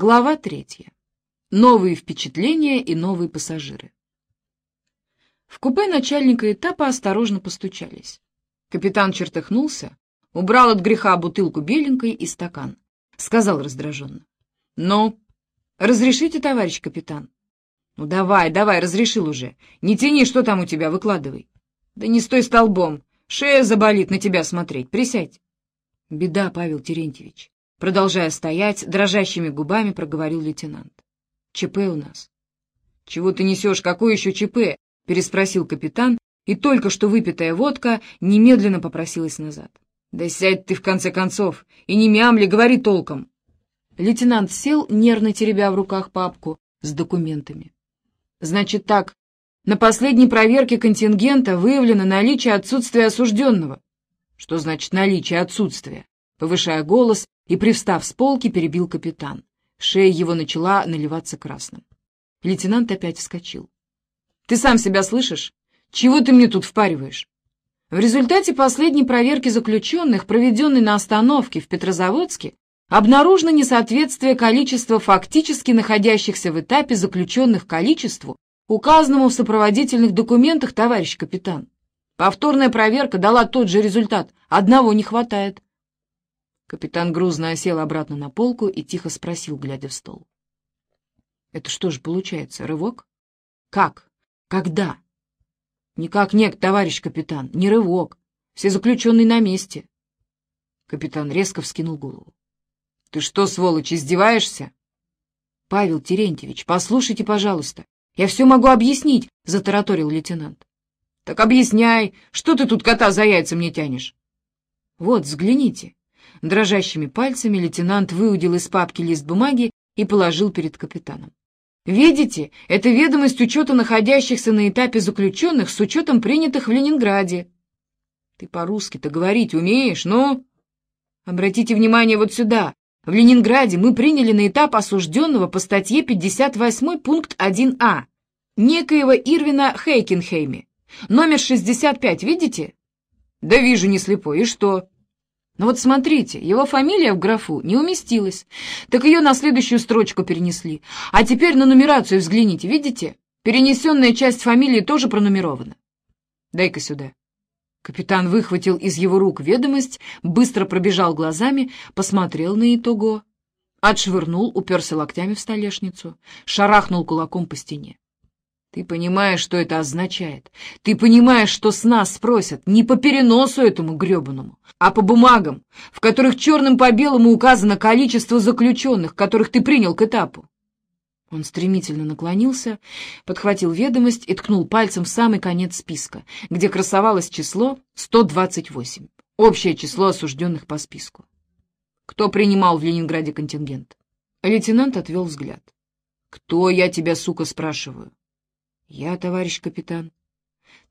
Глава третья. Новые впечатления и новые пассажиры. В купе начальника этапа осторожно постучались. Капитан чертыхнулся, убрал от греха бутылку беленькой и стакан. Сказал раздраженно. — Ну, разрешите, товарищ капитан? — Ну, давай, давай, разрешил уже. Не тяни, что там у тебя, выкладывай. — Да не стой столбом, шея заболит на тебя смотреть. Присядь. — Беда, Павел Терентьевич. Продолжая стоять, дрожащими губами проговорил лейтенант. ЧП у нас. Чего ты несешь? Какой еще ЧП? Переспросил капитан, и только что выпитая водка немедленно попросилась назад. Да сядь ты в конце концов, и не мямли, говори толком. Лейтенант сел, нервно теребя в руках папку с документами. Значит так, на последней проверке контингента выявлено наличие отсутствия осужденного. Что значит наличие отсутствия? Повышая голос и, привстав с полки, перебил капитан. Шея его начала наливаться красным. Лейтенант опять вскочил. «Ты сам себя слышишь? Чего ты мне тут впариваешь?» В результате последней проверки заключенных, проведенной на остановке в Петрозаводске, обнаружено несоответствие количества фактически находящихся в этапе заключенных количеству, указанному в сопроводительных документах, товарищ капитан. Повторная проверка дала тот же результат, одного не хватает. Капитан грузно осел обратно на полку и тихо спросил, глядя в стол. — Это что же получается, рывок? — Как? Когда? — Никак нет, товарищ капитан, не рывок. Все заключенные на месте. Капитан резко вскинул голову. — Ты что, сволочь, издеваешься? — Павел Терентьевич, послушайте, пожалуйста. Я все могу объяснить, — затараторил лейтенант. — Так объясняй, что ты тут кота за яйца мне тянешь? — Вот, взгляните. Дрожащими пальцами лейтенант выудил из папки лист бумаги и положил перед капитаном. «Видите, это ведомость учета находящихся на этапе заключенных с учетом принятых в Ленинграде». «Ты по-русски-то говорить умеешь, ну?» «Обратите внимание вот сюда. В Ленинграде мы приняли на этап осужденного по статье 58 пункт 1а некоего Ирвина Хейкенхейме. Номер 65, видите?» «Да вижу, не слепой. И что?» Но вот смотрите, его фамилия в графу не уместилась, так ее на следующую строчку перенесли. А теперь на нумерацию взгляните, видите? Перенесенная часть фамилии тоже пронумерована. Дай-ка сюда. Капитан выхватил из его рук ведомость, быстро пробежал глазами, посмотрел на итого, отшвырнул, уперся локтями в столешницу, шарахнул кулаком по стене. Ты понимаешь, что это означает? Ты понимаешь, что с нас спросят не по переносу этому гребаному, а по бумагам, в которых черным по белому указано количество заключенных, которых ты принял к этапу? Он стремительно наклонился, подхватил ведомость и ткнул пальцем в самый конец списка, где красовалось число 128, общее число осужденных по списку. Кто принимал в Ленинграде контингент? Лейтенант отвел взгляд. «Кто, я тебя, сука, спрашиваю?» «Я, товарищ капитан».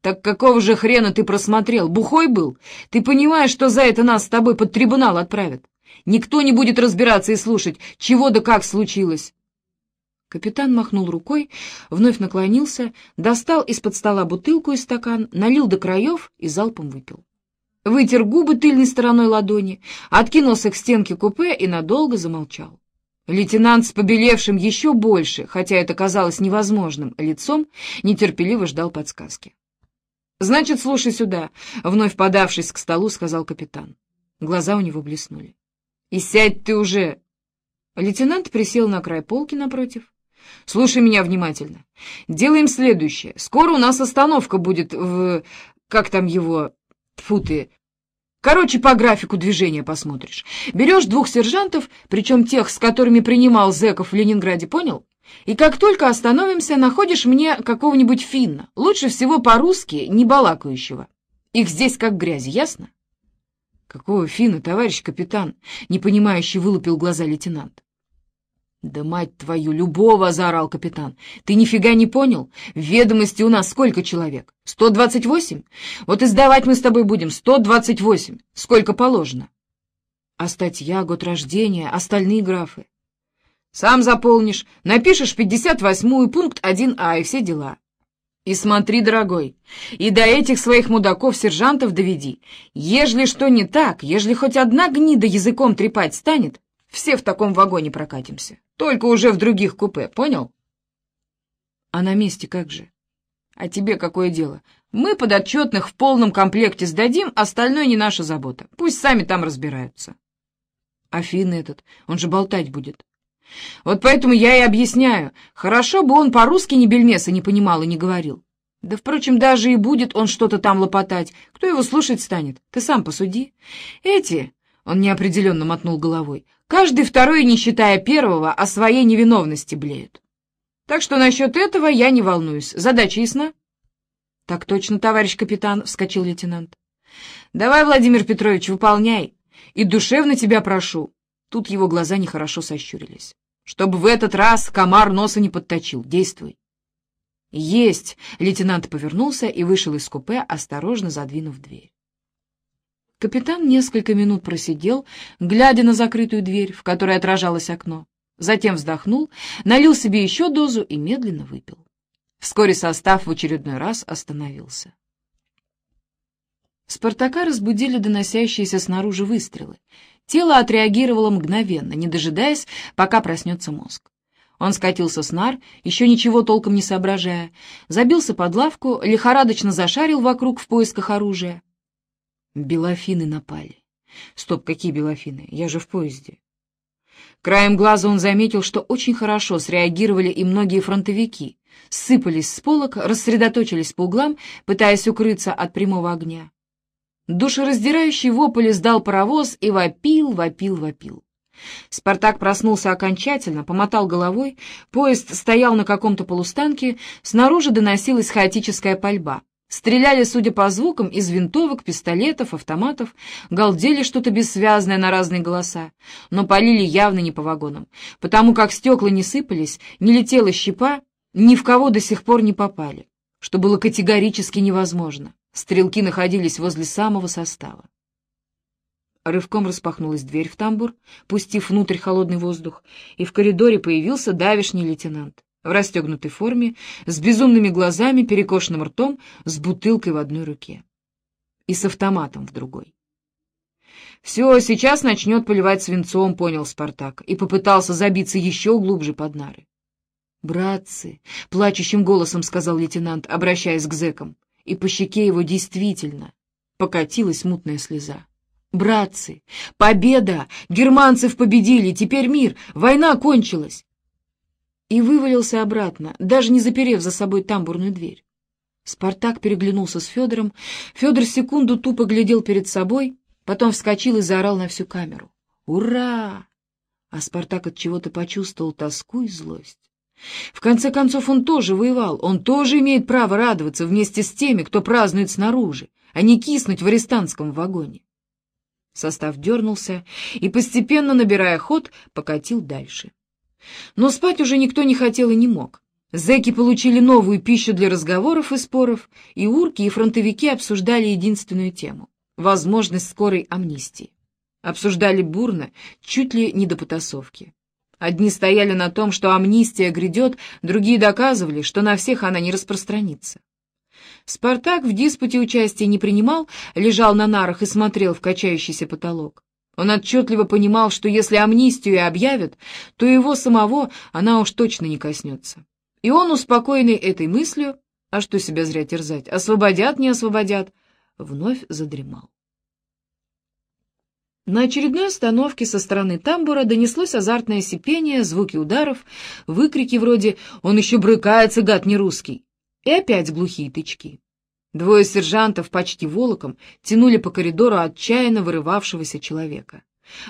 «Так какого же хрена ты просмотрел? Бухой был? Ты понимаешь, что за это нас с тобой под трибунал отправят? Никто не будет разбираться и слушать, чего да как случилось». Капитан махнул рукой, вновь наклонился, достал из-под стола бутылку и стакан, налил до краев и залпом выпил. Вытер губы тыльной стороной ладони, откинулся к стенке купе и надолго замолчал. Лейтенант с побелевшим еще больше, хотя это казалось невозможным, лицом нетерпеливо ждал подсказки. «Значит, слушай сюда», — вновь подавшись к столу, сказал капитан. Глаза у него блеснули. «И сядь ты уже!» Лейтенант присел на край полки напротив. «Слушай меня внимательно. Делаем следующее. Скоро у нас остановка будет в... Как там его... Тьфу ты... Короче, по графику движения посмотришь. Берешь двух сержантов, причем тех, с которыми принимал зэков в Ленинграде, понял? И как только остановимся, находишь мне какого-нибудь финна, лучше всего по-русски, не балакающего. Их здесь как грязи, ясно? Какого финна, товарищ капитан? Непонимающе вылупил глаза лейтенант. «Да мать твою, любого!» — заорал капитан. «Ты нифига не понял? В ведомости у нас сколько человек? Сто двадцать восемь? Вот издавать мы с тобой будем сто двадцать восемь. Сколько положено?» «А статья, год рождения, остальные графы?» «Сам заполнишь, напишешь пятьдесят восьмую, пункт один а и все дела». «И смотри, дорогой, и до этих своих мудаков-сержантов доведи. Ежели что не так, ежели хоть одна гнида языком трепать станет, все в таком вагоне прокатимся». Только уже в других купе, понял? А на месте как же? А тебе какое дело? Мы подотчетных в полном комплекте сдадим, остальное не наша забота. Пусть сами там разбираются. Афин этот, он же болтать будет. Вот поэтому я и объясняю. Хорошо бы он по-русски ни бельмеса не понимал и не говорил. Да, впрочем, даже и будет он что-то там лопотать. Кто его слушать станет? Ты сам посуди. Эти, — он неопределенно мотнул головой, — каждый второй, не считая первого, о своей невиновности блеют. Так что насчет этого я не волнуюсь. Задача ясна? — Так точно, товарищ капитан, — вскочил лейтенант. — Давай, Владимир Петрович, выполняй. И душевно тебя прошу. Тут его глаза нехорошо сощурились. Чтобы в этот раз комар носа не подточил. Действуй. Есть! Лейтенант повернулся и вышел из купе, осторожно задвинув дверь. Капитан несколько минут просидел, глядя на закрытую дверь, в которой отражалось окно. Затем вздохнул, налил себе еще дозу и медленно выпил. Вскоре состав в очередной раз остановился. Спартака разбудили доносящиеся снаружи выстрелы. Тело отреагировало мгновенно, не дожидаясь, пока проснется мозг. Он скатился с нар, еще ничего толком не соображая, забился под лавку, лихорадочно зашарил вокруг в поисках оружия. Белофины напали. Стоп, какие белофины? Я же в поезде. Краем глаза он заметил, что очень хорошо среагировали и многие фронтовики. Сыпались с полок, рассредоточились по углам, пытаясь укрыться от прямого огня. Душераздирающий вопль издал паровоз и вопил, вопил, вопил. Спартак проснулся окончательно, помотал головой, поезд стоял на каком-то полустанке, снаружи доносилась хаотическая пальба. Стреляли, судя по звукам, из винтовок, пистолетов, автоматов, галдели что-то бессвязное на разные голоса, но полили явно не по вагонам, потому как стекла не сыпались, не летела щепа, ни в кого до сих пор не попали, что было категорически невозможно. Стрелки находились возле самого состава. Рывком распахнулась дверь в тамбур, пустив внутрь холодный воздух, и в коридоре появился давишний лейтенант в расстегнутой форме, с безумными глазами, перекошенным ртом, с бутылкой в одной руке и с автоматом в другой. «Все, сейчас начнет поливать свинцом», — понял Спартак, и попытался забиться еще глубже под нары. «Братцы!» — плачущим голосом сказал лейтенант, обращаясь к зэкам, и по щеке его действительно покатилась мутная слеза. «Братцы! Победа! Германцев победили! Теперь мир! Война кончилась!» И вывалился обратно, даже не заперев за собой тамбурную дверь. Спартак переглянулся с Федором. Федор секунду тупо глядел перед собой, потом вскочил и заорал на всю камеру. «Ура!» А Спартак от чего-то почувствовал тоску и злость. В конце концов, он тоже воевал, он тоже имеет право радоваться вместе с теми, кто празднует снаружи, а не киснуть в арестантском вагоне. Состав дернулся и, постепенно набирая ход, покатил дальше. Но спать уже никто не хотел и не мог. Зэки получили новую пищу для разговоров и споров, и урки, и фронтовики обсуждали единственную тему — возможность скорой амнистии. Обсуждали бурно, чуть ли не до потасовки. Одни стояли на том, что амнистия грядет, другие доказывали, что на всех она не распространится. Спартак в диспуте участия не принимал, лежал на нарах и смотрел в качающийся потолок. Он отчетливо понимал, что если амнистию и объявят, то его самого она уж точно не коснется. И он, успокоенный этой мыслью, а что себя зря терзать, освободят, не освободят, вновь задремал. На очередной остановке со стороны тамбура донеслось азартное сипение, звуки ударов, выкрики вроде «Он еще брыкается, гад не русский!» и опять глухие тычки. Двое сержантов почти волоком тянули по коридору отчаянно вырывавшегося человека.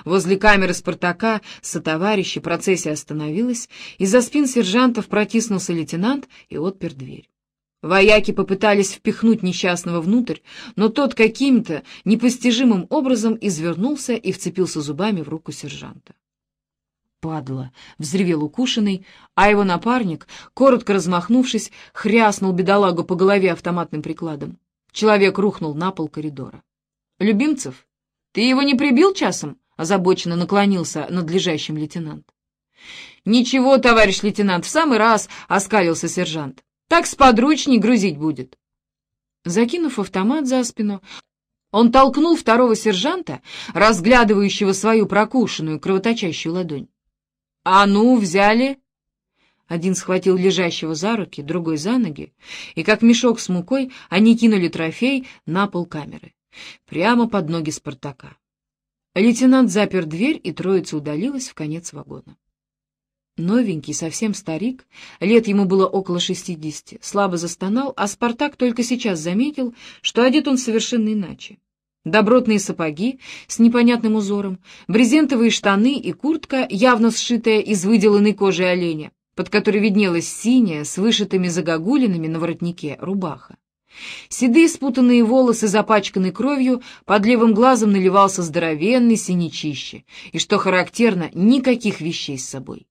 Возле камеры Спартака сотоварищи процессия остановилась, из-за спин сержантов протиснулся лейтенант и отпер дверь. Вояки попытались впихнуть несчастного внутрь, но тот каким-то непостижимым образом извернулся и вцепился зубами в руку сержанта падла!» — взревел укушенный, а его напарник, коротко размахнувшись, хряснул бедолагу по голове автоматным прикладом. Человек рухнул на пол коридора. «Любимцев, ты его не прибил часом?» — озабоченно наклонился надлежащим лейтенант. «Ничего, товарищ лейтенант, в самый раз!» — оскалился сержант. «Так сподручней грузить будет!» Закинув автомат за спину, он толкнул второго сержанта, разглядывающего свою прокушенную кровоточащую ладонь. «А ну, взяли!» Один схватил лежащего за руки, другой за ноги, и, как мешок с мукой, они кинули трофей на пол камеры, прямо под ноги Спартака. Лейтенант запер дверь, и троица удалилась в конец вагона. Новенький, совсем старик, лет ему было около шестидесяти, слабо застонал, а Спартак только сейчас заметил, что одет он совершенно иначе. Добротные сапоги с непонятным узором, брезентовые штаны и куртка, явно сшитая из выделанной кожи оленя, под которой виднелась синяя, с вышитыми загогулинами на воротнике, рубаха. Седые спутанные волосы, запачканные кровью, под левым глазом наливался здоровенный синячище, и, что характерно, никаких вещей с собой.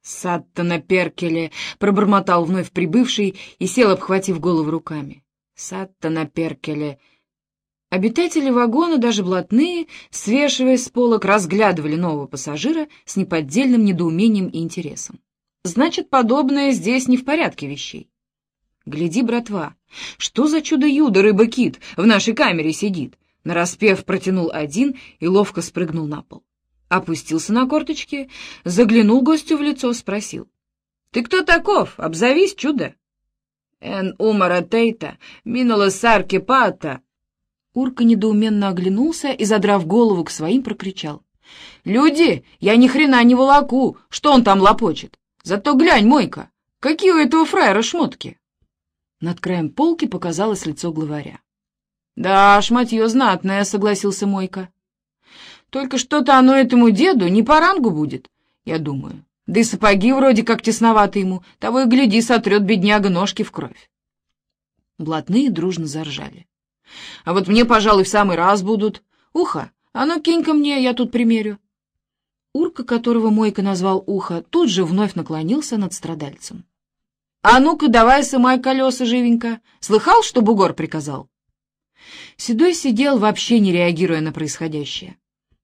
«Сатта на перкеле!» — пробормотал вновь прибывший и сел, обхватив голову руками. «Сатта на перкеле!» Обитатели вагона, даже блатные, свешиваясь с полок, разглядывали нового пассажира с неподдельным недоумением и интересом. Значит, подобное здесь не в порядке вещей. Гляди, братва, что за чудо-юдо рыба-кит в нашей камере сидит? Нараспев протянул один и ловко спрыгнул на пол опустился на корточки, заглянул гостю в лицо, спросил. — Ты кто таков? Обзовись, чудо! — Эн умара тейта, минула сарки пата. Урка недоуменно оглянулся и, задрав голову к своим, прокричал. — Люди, я ни хрена не волоку, что он там лопочет? Зато глянь, Мойка, какие у этого фраера шмотки! Над краем полки показалось лицо главаря. — Да, шматье знатное, — согласился Мойка. Только что-то оно этому деду не по рангу будет, я думаю. Да и сапоги вроде как тесноваты ему, того и гляди, сотрет бедняга ножки в кровь. Блатные дружно заржали. А вот мне, пожалуй, в самый раз будут. Ухо, а ну кинь ко мне, я тут примерю. Урка, которого Мойка назвал Ухо, тут же вновь наклонился над страдальцем. — А ну-ка, давай сымай колеса живенько. Слыхал, что бугор приказал? Седой сидел, вообще не реагируя на происходящее.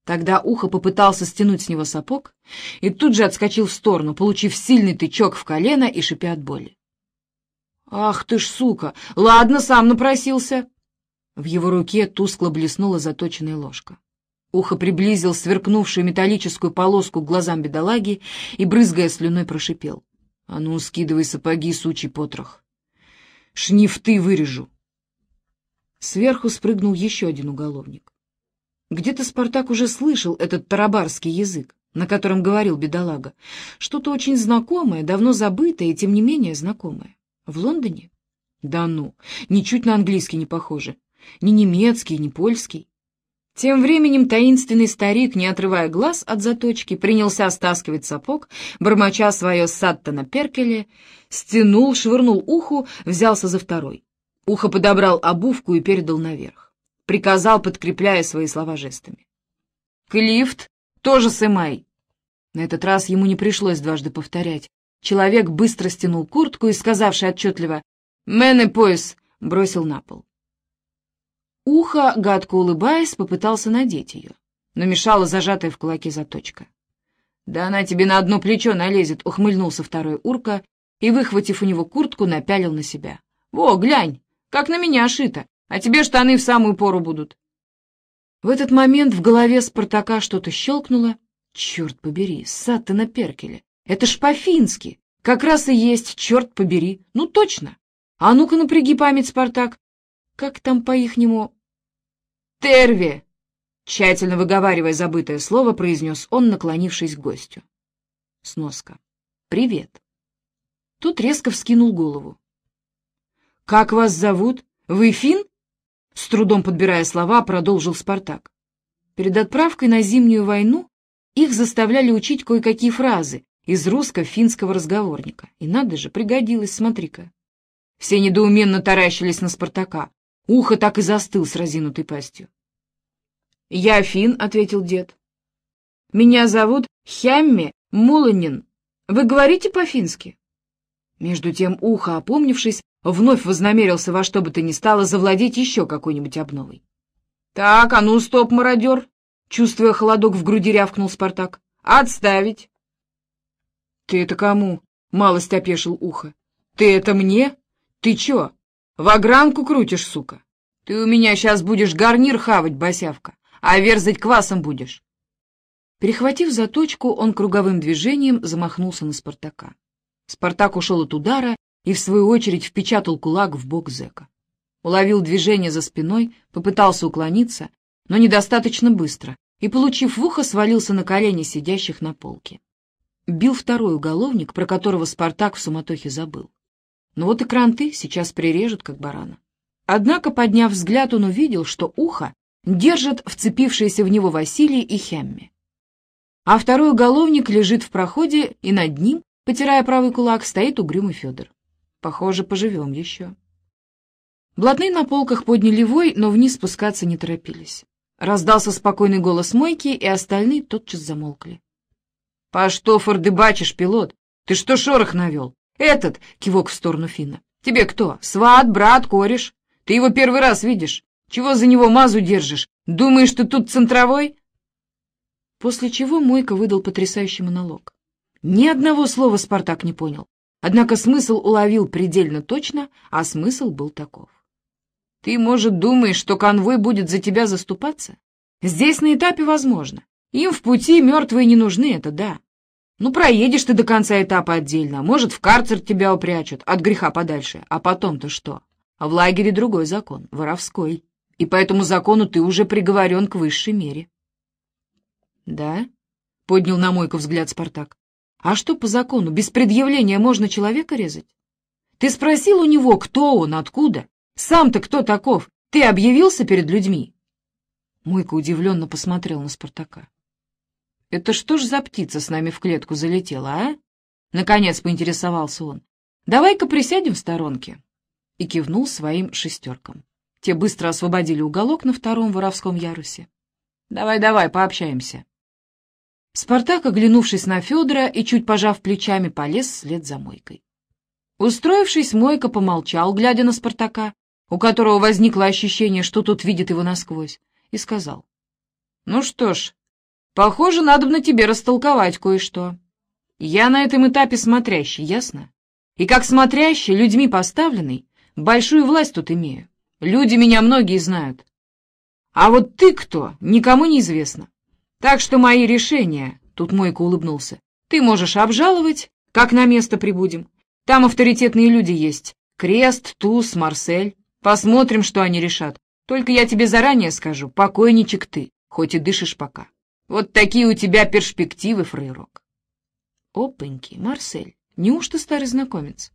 Тогда ухо попытался стянуть с него сапог и тут же отскочил в сторону, получив сильный тычок в колено и шипя от боли. «Ах ты ж, сука! Ладно, сам напросился!» В его руке тускло блеснула заточенная ложка. Ухо приблизил сверкнувшую металлическую полоску к глазам бедолаги и, брызгая слюной, прошипел. — А ну, скидывай сапоги, сучий потрох. Шнифты вырежу. Сверху спрыгнул еще один уголовник. Где-то Спартак уже слышал этот тарабарский язык, на котором говорил бедолага. Что-то очень знакомое, давно забытое и тем не менее знакомое. В Лондоне? Да ну, ничуть на английский не похоже. Ни немецкий, ни польский. Тем временем таинственный старик, не отрывая глаз от заточки, принялся стаскивать сапог, бормоча свое сатта на перкеле, стянул, швырнул уху, взялся за второй. Ухо подобрал обувку и передал наверх приказал, подкрепляя свои слова жестами. «Клифт, тоже сымай!» На этот раз ему не пришлось дважды повторять. Человек быстро стянул куртку и, сказавший отчетливо «Мэн и пояс!» бросил на пол. Ухо, гадко улыбаясь, попытался надеть ее, но мешала зажатая в кулаке заточка. «Да она тебе на одно плечо налезет!» — ухмыльнулся второй урка и, выхватив у него куртку, напялил на себя. «Во, глянь, как на меня шито! а тебе штаны в самую пору будут. В этот момент в голове Спартака что-то щелкнуло. Черт побери, сад ты на перкеле. Это ж по-фински. Как раз и есть, черт побери. Ну, точно. А ну-ка напряги память, Спартак. Как там по-ихнему? Терви! Тщательно выговаривая забытое слово, произнес он, наклонившись к гостю. Сноска. Привет. Тут резко вскинул голову. «Как вас зовут? Вы фин?» С трудом подбирая слова, продолжил Спартак. Перед отправкой на зимнюю войну их заставляли учить кое-какие фразы из русско-финского разговорника. И надо же, пригодилось, смотри-ка. Все недоуменно таращились на Спартака. Ухо так и застыл с разинутой пастью. «Я фин», — ответил дед. «Меня зовут Хямме Муланин. Вы говорите по-фински?» Между тем ухо, опомнившись, вновь вознамерился во что бы то ни стало завладеть еще какой-нибудь обновой. — Так, а ну, стоп, мародер! — чувствуя холодок в груди, рявкнул Спартак. — Отставить! — Ты это кому? — малость опешил ухо. — Ты это мне? Ты че, в огранку крутишь, сука? Ты у меня сейчас будешь гарнир хавать, босявка, а верзать квасом будешь. Перехватив заточку, он круговым движением замахнулся на Спартака. Спартак ушел от удара и, в свою очередь, впечатал кулак в бок зэка. Уловил движение за спиной, попытался уклониться, но недостаточно быстро, и, получив в ухо, свалился на колени сидящих на полке. Бил второй уголовник, про которого Спартак в суматохе забыл. Ну вот и кранты сейчас прирежут, как барана. Однако, подняв взгляд, он увидел, что ухо держат вцепившиеся в него Василий и Хемми. А второй уголовник лежит в проходе, и над ним, потирая правый кулак, стоит угрюмый Федор. Похоже, поживем еще. Блатные на полках подняли вой, но вниз спускаться не торопились. Раздался спокойный голос Мойки, и остальные тотчас замолкли. — По что фордыбачишь, пилот? Ты что шорох навел? Этот, — кивок в сторону Фина. — Тебе кто? Сват, брат, кореш? Ты его первый раз видишь. Чего за него мазу держишь? Думаешь, ты тут центровой? После чего Мойка выдал потрясающий монолог. Ни одного слова Спартак не понял. Однако смысл уловил предельно точно, а смысл был таков. Ты, может, думаешь, что конвой будет за тебя заступаться? Здесь на этапе возможно. Им в пути мертвые не нужны, это да. Ну, проедешь ты до конца этапа отдельно, может, в карцер тебя упрячут, от греха подальше. А потом-то что? А в лагере другой закон, воровской. И по этому закону ты уже приговорен к высшей мере. «Да?» — поднял на мойку взгляд Спартак. «А что по закону? Без предъявления можно человека резать? Ты спросил у него, кто он, откуда? Сам-то кто таков? Ты объявился перед людьми?» Мойка удивленно посмотрел на Спартака. «Это что ж за птица с нами в клетку залетела, а?» Наконец поинтересовался он. «Давай-ка присядем в сторонке». И кивнул своим шестеркам. Те быстро освободили уголок на втором воровском ярусе. «Давай-давай, пообщаемся». Спартак, оглянувшись на Федора и чуть пожав плечами, полез вслед за Мойкой. Устроившись, Мойка помолчал, глядя на Спартака, у которого возникло ощущение, что тот видит его насквозь, и сказал. — Ну что ж, похоже, надо на тебе растолковать кое-что. Я на этом этапе смотрящий, ясно? И как смотрящий, людьми поставленный, большую власть тут имею. Люди меня многие знают. А вот ты кто, никому не известно. Так что мои решения, тут Мойка улыбнулся, ты можешь обжаловать, как на место прибудем. Там авторитетные люди есть. Крест, Туз, Марсель. Посмотрим, что они решат. Только я тебе заранее скажу, покойничек ты, хоть и дышишь пока. Вот такие у тебя перспективы, фрейрок. Опаньки, Марсель, неужто старый знакомец?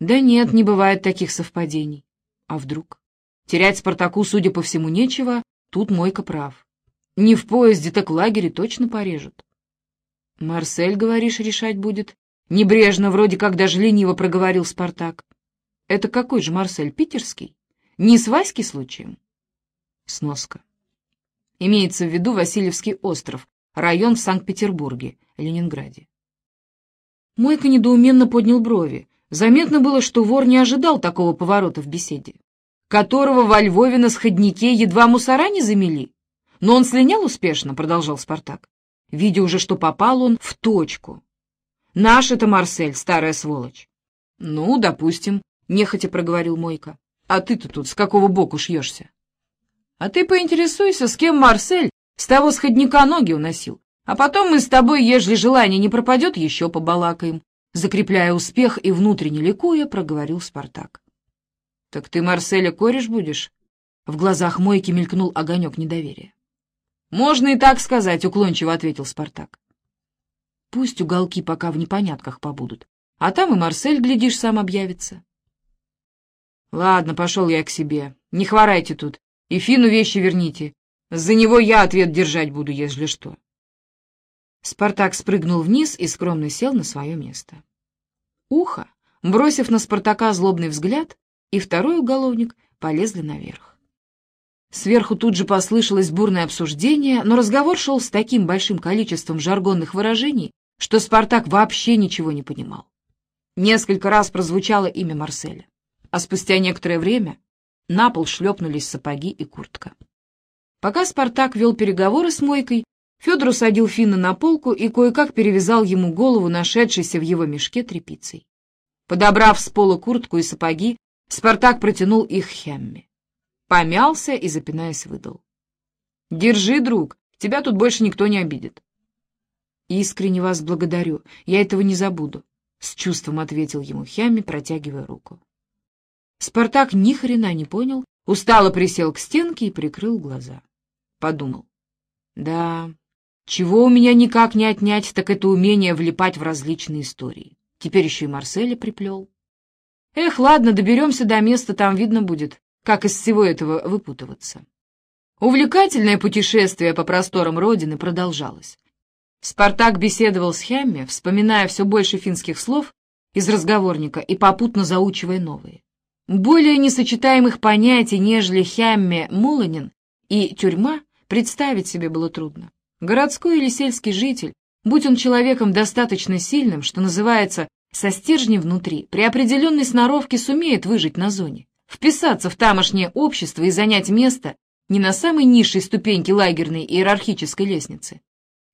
Да нет, не бывает таких совпадений. А вдруг? Терять Спартаку, судя по всему, нечего, тут Мойка прав. Не в поезде, так в лагере точно порежут. Марсель, говоришь, решать будет? Небрежно, вроде как даже лениво проговорил Спартак. Это какой же Марсель, питерский? Не с Васьки случаем? Сноска. Имеется в виду Васильевский остров, район в Санкт-Петербурге, Ленинграде. Мойка недоуменно поднял брови. Заметно было, что вор не ожидал такого поворота в беседе. Которого во Львове на сходнике едва мусора не замели? Но он слинял успешно, продолжал Спартак, видя уже, что попал он в точку. Наш это Марсель, старая сволочь. Ну, допустим, нехотя проговорил Мойка. А ты-то тут с какого боку шьешься? А ты поинтересуйся, с кем Марсель с того сходника ноги уносил. А потом мы с тобой, ежели желание не пропадет, еще побалакаем. Закрепляя успех и внутренне ликуя, проговорил Спартак. — Так ты Марселя кореш будешь? В глазах Мойки мелькнул огонек недоверия. «Можно и так сказать», — уклончиво ответил Спартак. «Пусть уголки пока в непонятках побудут, а там и Марсель, глядишь, сам объявится». «Ладно, пошел я к себе. Не хворайте тут. И Фину вещи верните. За него я ответ держать буду, если что». Спартак спрыгнул вниз и скромно сел на свое место. Ухо, бросив на Спартака злобный взгляд, и второй уголовник полезли наверх. Сверху тут же послышалось бурное обсуждение, но разговор шел с таким большим количеством жаргонных выражений, что Спартак вообще ничего не понимал. Несколько раз прозвучало имя Марселя, а спустя некоторое время на пол шлепнулись сапоги и куртка. Пока Спартак вел переговоры с Мойкой, Федор усадил Финна на полку и кое-как перевязал ему голову, нашедшейся в его мешке тряпицей. Подобрав с пола куртку и сапоги, Спартак протянул их Хемме помялся и, запинаясь, выдал. «Держи, друг, тебя тут больше никто не обидит». «Искренне вас благодарю. Я этого не забуду», — с чувством ответил ему Хямми, протягивая руку. Спартак ни хрена не понял, устало присел к стенке и прикрыл глаза. Подумал. «Да, чего у меня никак не отнять, так это умение влипать в различные истории. Теперь еще и Марселя приплел. Эх, ладно, доберемся до места, там видно будет, как из всего этого выпутываться». Увлекательное путешествие по просторам Родины продолжалось. Спартак беседовал с Хямме, вспоминая все больше финских слов из разговорника и попутно заучивая новые. Более несочетаемых понятий, нежели Хямме Муланин и тюрьма, представить себе было трудно. Городской или сельский житель, будь он человеком достаточно сильным, что называется, со стержнем внутри, при определенной сноровке сумеет выжить на зоне, вписаться в тамошнее общество и занять место не на самой низшей ступеньке лагерной иерархической лестницы.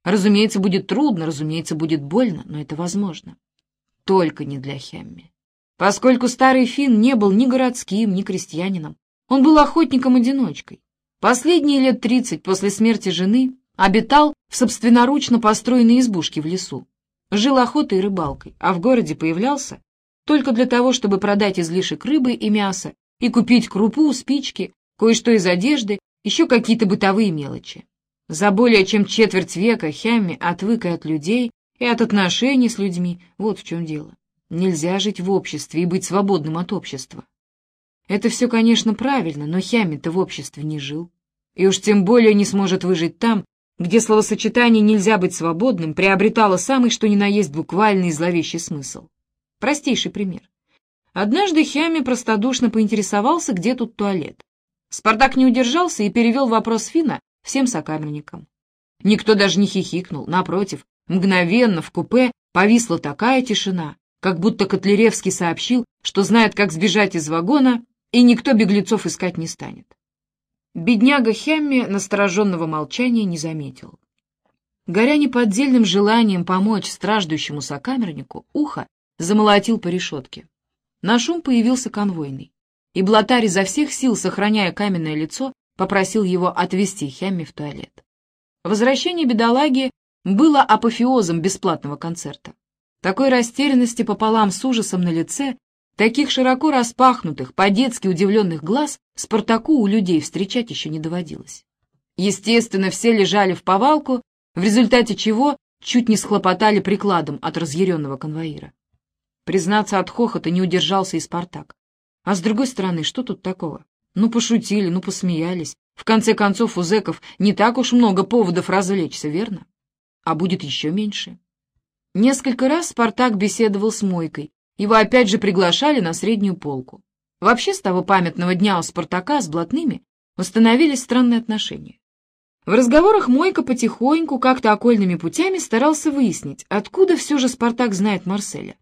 Разумеется, будет трудно, разумеется, будет больно, но это возможно. Только не для Хемми. Поскольку старый Финн не был ни городским, ни крестьянином, он был охотником-одиночкой. Последние лет тридцать после смерти жены обитал в собственноручно построенной избушке в лесу. Жил охотой и рыбалкой, а в городе появлялся только для того, чтобы продать излишек рыбы и мяса и купить крупу, спички, кое-что из одежды, еще какие-то бытовые мелочи. За более чем четверть века Хямми отвык и от людей, и от отношений с людьми. Вот в чем дело. Нельзя жить в обществе и быть свободным от общества. Это все, конечно, правильно, но Хямми-то в обществе не жил. И уж тем более не сможет выжить там, где словосочетание «нельзя быть свободным» приобретало самый что ни на есть буквальный и зловещий смысл. Простейший пример. Однажды Хямми простодушно поинтересовался, где тут туалет. Спартак не удержался и перевел вопрос Фина всем сокамерникам. Никто даже не хихикнул, напротив, мгновенно в купе повисла такая тишина, как будто Котляревский сообщил, что знает, как сбежать из вагона, и никто беглецов искать не станет. Бедняга Хемми настороженного молчания не заметил. Горя неподдельным желанием помочь страждущему сокамернику, ухо замолотил по решетке. На шум появился конвойный, и блатарь изо всех сил, сохраняя каменное лицо, попросил его отвезти Хямми в туалет. Возвращение бедолаги было апофеозом бесплатного концерта. Такой растерянности пополам с ужасом на лице, таких широко распахнутых, по-детски удивленных глаз Спартаку у людей встречать еще не доводилось. Естественно, все лежали в повалку, в результате чего чуть не схлопотали прикладом от разъяренного конвоира. Признаться, от хохота не удержался и Спартак. А с другой стороны, что тут такого? Ну, пошутили, ну, посмеялись. В конце концов, у зэков не так уж много поводов развлечься, верно? А будет еще меньше. Несколько раз Спартак беседовал с Мойкой. Его опять же приглашали на среднюю полку. Вообще, с того памятного дня у Спартака с блатными установились странные отношения. В разговорах Мойка потихоньку, как-то окольными путями старался выяснить, откуда все же Спартак знает Марселя.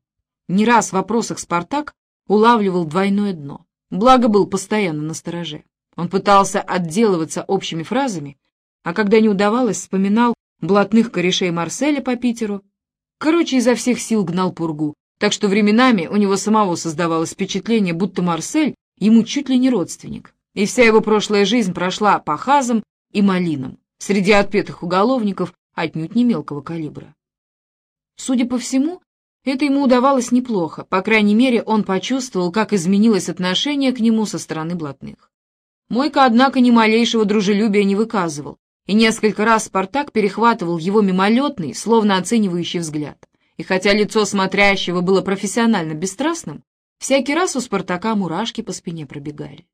Не раз в вопросах Спартак улавливал двойное дно. Благо был постоянно на стороже. Он пытался отделываться общими фразами, а когда не удавалось, вспоминал блатных корешей Марселя по Питеру. Короче, изо всех сил гнал пургу, так что временами у него самого создавалось впечатление, будто Марсель ему чуть ли не родственник, и вся его прошлая жизнь прошла по хазам и малинам, среди отпетых уголовников отнюдь не мелкого калибра. Судя по всему, это ему удавалось неплохо, по крайней мере, он почувствовал, как изменилось отношение к нему со стороны блатных. Мойка, однако, ни малейшего дружелюбия не выказывал, и несколько раз Спартак перехватывал его мимолетный, словно оценивающий взгляд. И хотя лицо смотрящего было профессионально бесстрастным, всякий раз у Спартака мурашки по спине пробегали.